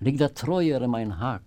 liegt der Treuer er in mein Hack.